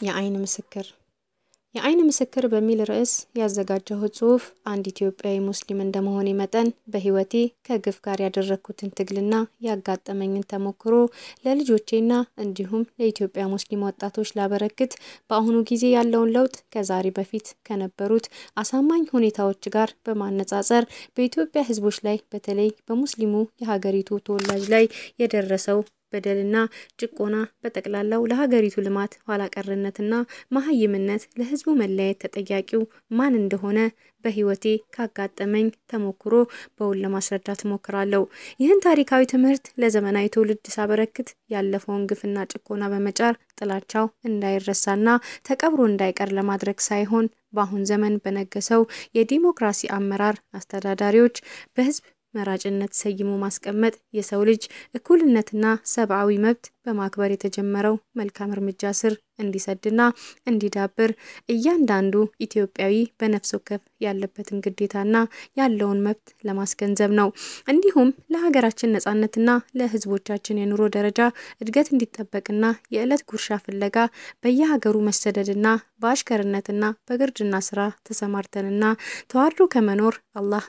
የአይን ምስክር። የአይን ምስክር በሚል ርዕስ ያዘጋጀሁት ጽሑፍ አንድ ኢትዮጵያዊ ሙስሊም እንደመሆኔ መጠን በሕይወቴ ከግፍ ጋር ያደረግኩትን ትግልና ያጋጠመኝን ተሞክሮ ለልጆቼና እንዲሁም ለኢትዮጵያ ሙስሊም ወጣቶች ላበረክት በአሁኑ ጊዜ ያለውን ለውጥ ከዛሬ በፊት ከነበሩት አሳማኝ ሁኔታዎች ጋር በማነጻጸር በኢትዮጵያ ሕዝቦች ላይ በተለይ በሙስሊሙ የሀገሪቱ ተወላጅ ላይ የደረሰው በደልና ጭቆና በጠቅላላው ለሀገሪቱ ልማት ኋላቀርነትና መሀይምነት ለህዝቡ መለያየት ተጠያቂው ማን እንደሆነ በህይወቴ ካጋጠመኝ ተሞክሮ በውል ለማስረዳት እሞክራለሁ። ይህን ታሪካዊ ትምህርት ለዘመናዊ ትውልድ ሳበረክት ያለፈውን ግፍና ጭቆና በመጫር ጥላቻው እንዳይረሳና ተቀብሮ እንዳይቀር ለማድረግ ሳይሆን በአሁን ዘመን በነገሰው የዲሞክራሲ አመራር አስተዳዳሪዎች በህዝብ መራጭነት ሰይሞ ማስቀመጥ የሰው ልጅ እኩልነትና ሰብአዊ መብት በማክበር የተጀመረው መልካም እርምጃ ስር እንዲሰድና እንዲዳብር እያንዳንዱ ኢትዮጵያዊ በነፍስ ወከፍ ያለበትን ግዴታና ያለውን መብት ለማስገንዘብ ነው። እንዲሁም ለሀገራችን ነጻነትና ለህዝቦቻችን የኑሮ ደረጃ እድገት እንዲጠበቅና የዕለት ጉርሻ ፍለጋ በየሀገሩ መሰደድና በአሽከርነትና በግርድና ስራ ተሰማርተንና ተዋርዶ ከመኖር አላህ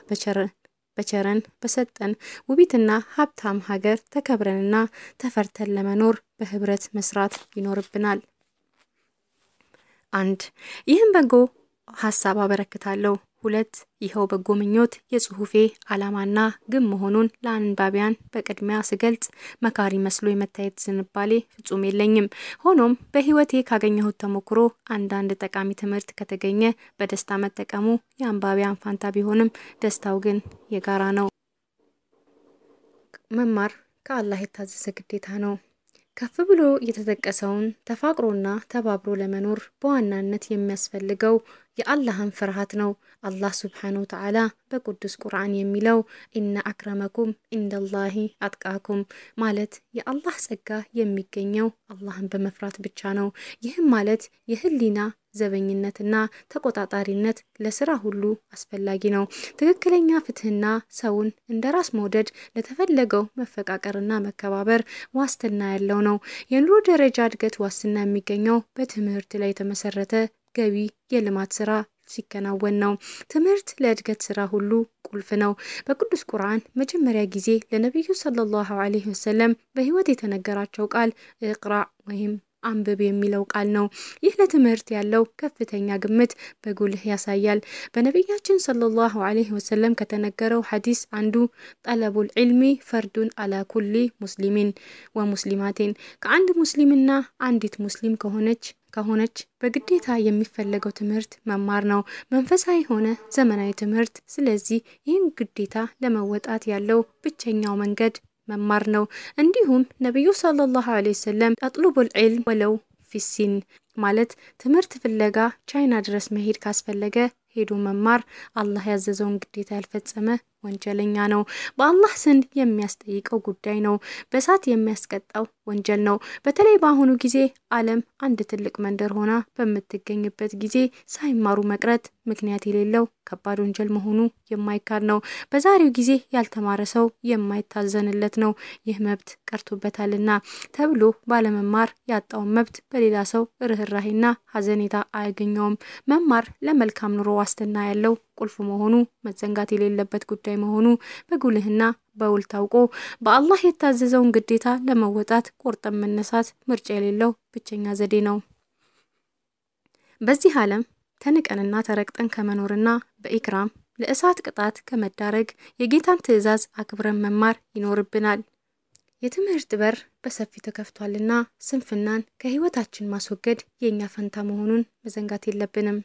በቸረን በሰጠን ውቢትና ሀብታም ሀገር ተከብረንና ተፈርተን ለመኖር በህብረት መስራት ይኖርብናል። አንድ ይህም በጎ ሀሳብ አበረክታለሁ። ሁለት ይኸው በጎ ምኞት የጽሁፌ ዓላማና ግብ መሆኑን ለአንባቢያን በቅድሚያ ስገልጽ መካሪ መስሎ የመታየት ዝንባሌ ፍጹም የለኝም። ሆኖም በህይወቴ ካገኘሁት ተሞክሮ አንዳንድ ጠቃሚ ትምህርት ከተገኘ በደስታ መጠቀሙ የአንባቢያን ፋንታ ቢሆንም ደስታው ግን የጋራ ነው። መማር ከአላህ የታዘዘ ግዴታ ነው። ከፍ ብሎ የተጠቀሰውን ተፋቅሮና ተባብሮ ለመኖር በዋናነት የሚያስፈልገው የአላህን ፍርሃት ነው። አላህ ስብሓነሁ ወተዓላ በቅዱስ ቁርአን የሚለው ኢነ አክረመኩም ኢንደላሂ አጥቃኩም ማለት የአላህ ጸጋ የሚገኘው አላህን በመፍራት ብቻ ነው። ይህም ማለት የህሊና ዘበኝነትና ተቆጣጣሪነት ለስራ ሁሉ አስፈላጊ ነው። ትክክለኛ ፍትህና ሰውን እንደ ራስ መውደድ ለተፈለገው መፈቃቀርና መከባበር ዋስትና ያለው ነው። የኑሮ ደረጃ እድገት ዋስትና የሚገኘው በትምህርት ላይ የተመሰረተ ገቢ የልማት ስራ ሲከናወን ነው። ትምህርት ለእድገት ስራ ሁሉ ቁልፍ ነው። በቅዱስ ቁርአን መጀመሪያ ጊዜ ለነቢዩ ሰለላሁ ዐለይሂ ወሰለም በህይወት የተነገራቸው ቃል እቅራ ወይም አንብብ የሚለው ቃል ነው። ይህ ለትምህርት ያለው ከፍተኛ ግምት በጉልህ ያሳያል። በነቢያችን ሰለላሁ ዐለይሂ ወሰለም ከተነገረው ሐዲስ አንዱ ጠለቡል ዒልሚ ፈርዱን አላ ኩሊ ሙስሊሚን ወሙስሊማቴን ከአንድ ሙስሊምና አንዲት ሙስሊም ከሆነች ከሆነች በግዴታ የሚፈለገው ትምህርት መማር ነው፣ መንፈሳዊ ሆነ ዘመናዊ ትምህርት። ስለዚህ ይህን ግዴታ ለመወጣት ያለው ብቸኛው መንገድ መማር ነው። እንዲሁም ነቢዩ ሰለላሁ ዐለይሂ ወሰለም አጥሉቡል ዒልም ወለው ፊሲን ማለት ትምህርት ፍለጋ ቻይና ድረስ መሄድ ካስፈለገ ሄዶ መማር አላህ ያዘዘውን ግዴታ ያልፈጸመ ወንጀለኛ ነው። በአላህ ዘንድ የሚያስጠይቀው ጉዳይ ነው። በእሳት የሚያስቀጣው ወንጀል ነው። በተለይ በአሁኑ ጊዜ ዓለም አንድ ትልቅ መንደር ሆና በምትገኝበት ጊዜ ሳይማሩ መቅረት ምክንያት የሌለው ከባድ ወንጀል መሆኑ የማይካድ ነው። በዛሬው ጊዜ ያልተማረ ሰው የማይታዘንለት ነው። ይህ መብት ቀርቶበታልና ተብሎ ባለመማር ያጣውን መብት በሌላ ሰው ርኅራሄና ሐዘኔታ አያገኘውም። መማር ለመልካም ኑሮ ዋስትና ያለው ቁልፍ መሆኑ መዘንጋት የሌለበት ጉዳይ መሆኑ በጉልህና በውል ታውቆ በአላህ የታዘዘውን ግዴታ ለመወጣት ቆርጠን መነሳት ምርጫ የሌለው ብቸኛ ዘዴ ነው። በዚህ ዓለም ተንቀንና ተረግጠን ከመኖርና በኢክራም ለእሳት ቅጣት ከመዳረግ የጌታን ትዕዛዝ አክብረን መማር ይኖርብናል። የትምህርት በር በሰፊው ተከፍቷልና ስንፍናን ከህይወታችን ማስወገድ የእኛ ፈንታ መሆኑን መዘንጋት የለብንም።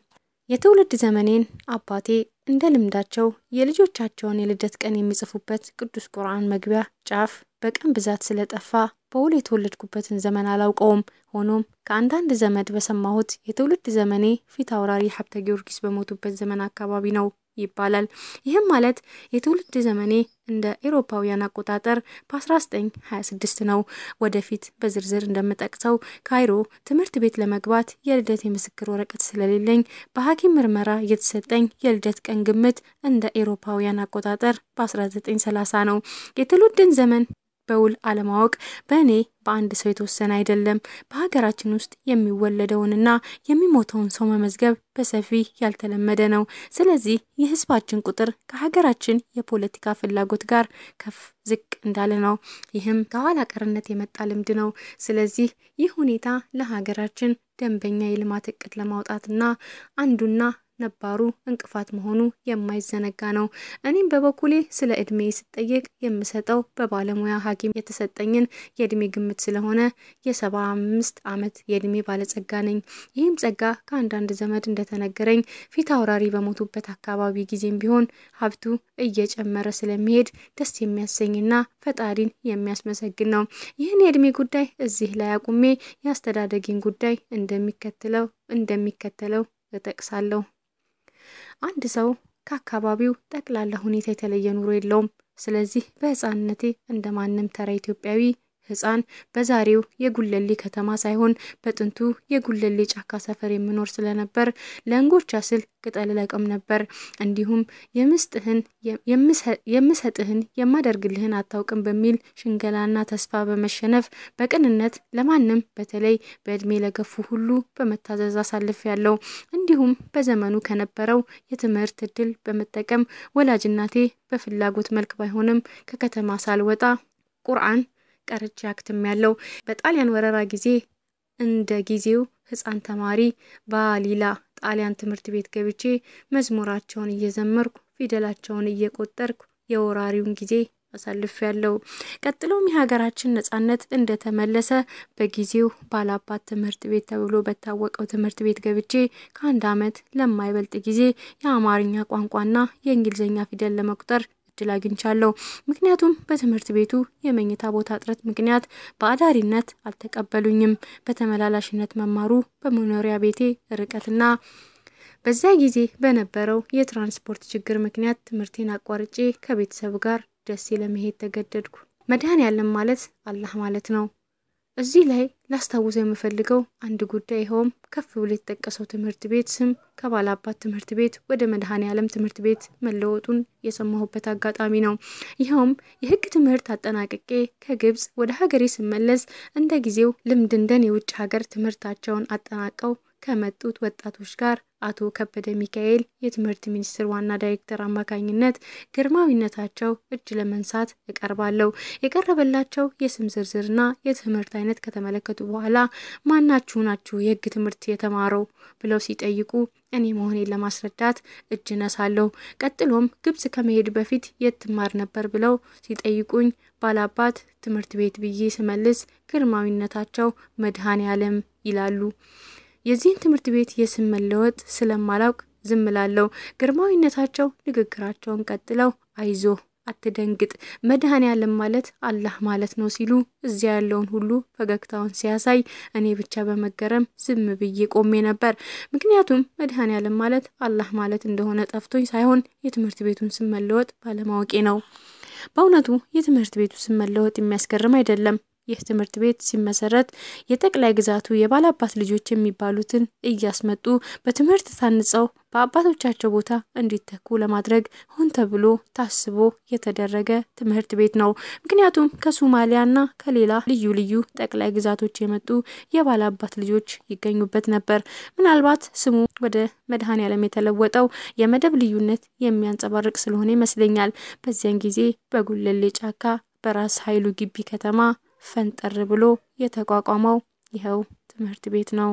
የትውልድ ዘመኔን አባቴ እንደ ልምዳቸው የልጆቻቸውን የልደት ቀን የሚጽፉበት ቅዱስ ቁርአን መግቢያ ጫፍ በቀን ብዛት ስለጠፋ በውል የተወለድኩበትን ዘመን አላውቀውም። ሆኖም ከአንዳንድ ዘመድ በሰማሁት የትውልድ ዘመኔ ፊት አውራሪ ሀብተ ጊዮርጊስ በሞቱበት ዘመን አካባቢ ነው ይባላል። ይህም ማለት የትውልድ ዘመኔ እንደ ኤሮፓውያን አቆጣጠር በ1926 ነው። ወደፊት በዝርዝር እንደምጠቅሰው ካይሮ ትምህርት ቤት ለመግባት የልደት የምስክር ወረቀት ስለሌለኝ በሐኪም ምርመራ የተሰጠኝ የልደት ቀን ግምት እንደ ኤሮፓውያን አቆጣጠር በ1930 ነው። የትውልድን ዘመን በውል አለማወቅ በእኔ በአንድ ሰው የተወሰነ አይደለም። በሀገራችን ውስጥ የሚወለደውንና የሚሞተውን ሰው መመዝገብ በሰፊ ያልተለመደ ነው። ስለዚህ የህዝባችን ቁጥር ከሀገራችን የፖለቲካ ፍላጎት ጋር ከፍ ዝቅ እንዳለ ነው። ይህም ከኋላ ቀርነት የመጣ ልምድ ነው። ስለዚህ ይህ ሁኔታ ለሀገራችን ደንበኛ የልማት እቅድ ለማውጣትና አንዱና ነባሩ እንቅፋት መሆኑ የማይዘነጋ ነው። እኔም በበኩሌ ስለ እድሜ ስጠየቅ የምሰጠው በባለሙያ ሐኪም የተሰጠኝን የእድሜ ግምት ስለሆነ የሰባ አምስት ዓመት የእድሜ ባለጸጋ ነኝ። ይህም ጸጋ ከአንዳንድ ዘመድ እንደተነገረኝ ፊት አውራሪ በሞቱበት አካባቢ ጊዜም ቢሆን ሀብቱ እየጨመረ ስለሚሄድ ደስ የሚያሰኝና ፈጣሪን የሚያስመሰግን ነው። ይህን የእድሜ ጉዳይ እዚህ ላይ አቁሜ የአስተዳደጊን ጉዳይ እንደሚከተለው እንደሚከተለው እጠቅሳለሁ። አንድ ሰው ከአካባቢው ጠቅላላ ሁኔታ የተለየ ኑሮ የለውም። ስለዚህ በሕፃንነቴ እንደ ማንም ተራ ኢትዮጵያዊ ሕፃን በዛሬው የጉለሌ ከተማ ሳይሆን በጥንቱ የጉለሌ ጫካ ሰፈር የምኖር ስለነበር ለእንጎቻ ስል ቅጠል ለቅም ነበር። እንዲሁም የምሰጥህን የማደርግልህን አታውቅም በሚል ሽንገላና ተስፋ በመሸነፍ በቅንነት ለማንም በተለይ በእድሜ ለገፉ ሁሉ በመታዘዝ አሳልፍ ያለው እንዲሁም በዘመኑ ከነበረው የትምህርት እድል በመጠቀም ወላጅ እናቴ በፍላጎት መልክ ባይሆንም ከከተማ ሳልወጣ ቁርአን ቀርቼ አክትም ያለው በጣሊያን ወረራ ጊዜ እንደ ጊዜው ህፃን ተማሪ በሊላ ጣሊያን ትምህርት ቤት ገብቼ መዝሙራቸውን እየዘመርኩ ፊደላቸውን እየቆጠርኩ የወራሪውን ጊዜ አሳልፍ ያለው። ቀጥሎም የሀገራችን ነጻነት እንደተመለሰ በጊዜው ባላባት ትምህርት ቤት ተብሎ በታወቀው ትምህርት ቤት ገብቼ ከአንድ ዓመት ለማይበልጥ ጊዜ የአማርኛ ቋንቋና የእንግሊዝኛ ፊደል ለመቁጠር እድል አግኝቻለሁ። ምክንያቱም በትምህርት ቤቱ የመኝታ ቦታ እጥረት ምክንያት በአዳሪነት አልተቀበሉኝም። በተመላላሽነት መማሩ በመኖሪያ ቤቴ ርቀትና በዛ ጊዜ በነበረው የትራንስፖርት ችግር ምክንያት ትምህርቴን አቋርጬ ከቤተሰብ ጋር ደሴ ለመሄድ ተገደድኩ። መድኃኔዓለም ማለት አላህ ማለት ነው። እዚህ ላይ ላስታውሰው የምፈልገው አንድ ጉዳይ ይኸውም ከፍ ብሎ የተጠቀሰው ትምህርት ቤት ስም ከባላባት ትምህርት ቤት ወደ መድኃኔዓለም ትምህርት ቤት መለወጡን የሰማሁበት አጋጣሚ ነው። ይኸውም የሕግ ትምህርት አጠናቅቄ ከግብጽ ወደ ሀገሬ ስመለስ እንደ ጊዜው ልምድ እንደን የውጭ ሀገር ትምህርታቸውን አጠናቀው ከመጡት ወጣቶች ጋር አቶ ከበደ ሚካኤል የትምህርት ሚኒስቴር ዋና ዳይሬክተር አማካኝነት ግርማዊነታቸው እጅ ለመንሳት እቀርባለሁ። የቀረበላቸው የስም ዝርዝርና የትምህርት አይነት ከተመለከቱ በኋላ ማናችሁ ናችሁ የህግ ትምህርት የተማረው ብለው ሲጠይቁ እኔ መሆኔን ለማስረዳት እጅ ነሳለሁ። ቀጥሎም ግብጽ ከመሄድ በፊት የት ትማር ነበር ብለው ሲጠይቁኝ ባላባት ትምህርት ቤት ብዬ ስመልስ ግርማዊነታቸው መድኃኔዓለም ይላሉ። የዚህን ትምህርት ቤት የስም መለወጥ ስለማላውቅ ዝም ላለው ግርማዊነታቸው ንግግራቸውን ቀጥለው አይዞ አትደንግጥ መድኃኔዓለም ማለት አላህ ማለት ነው ሲሉ እዚያ ያለውን ሁሉ ፈገግታውን ሲያሳይ እኔ ብቻ በመገረም ዝም ብዬ ቆሜ ነበር። ምክንያቱም መድኃኔዓለም ማለት አላህ ማለት እንደሆነ ጠፍቶኝ ሳይሆን የትምህርት ቤቱን ስም መለወጥ ባለማወቄ ነው። በእውነቱ የትምህርት ቤቱ ስም መለወጥ የሚያስገርም አይደለም። ይህ ትምህርት ቤት ሲመሰረት የጠቅላይ ግዛቱ የባላባት ልጆች የሚባሉትን እያስመጡ በትምህርት ታንጸው በአባቶቻቸው ቦታ እንዲተኩ ለማድረግ ሆን ተብሎ ታስቦ የተደረገ ትምህርት ቤት ነው። ምክንያቱም ከሶማሊያና ከሌላ ልዩ ልዩ ጠቅላይ ግዛቶች የመጡ የባላባት ልጆች ይገኙበት ነበር። ምናልባት ስሙ ወደ መድኃኔዓለም የተለወጠው የመደብ ልዩነት የሚያንጸባርቅ ስለሆነ ይመስለኛል። በዚያን ጊዜ በጉለሌ ጫካ በራስ ኃይሉ ግቢ ከተማ ፈንጠር ብሎ የተቋቋመው ይኸው ትምህርት ቤት ነው።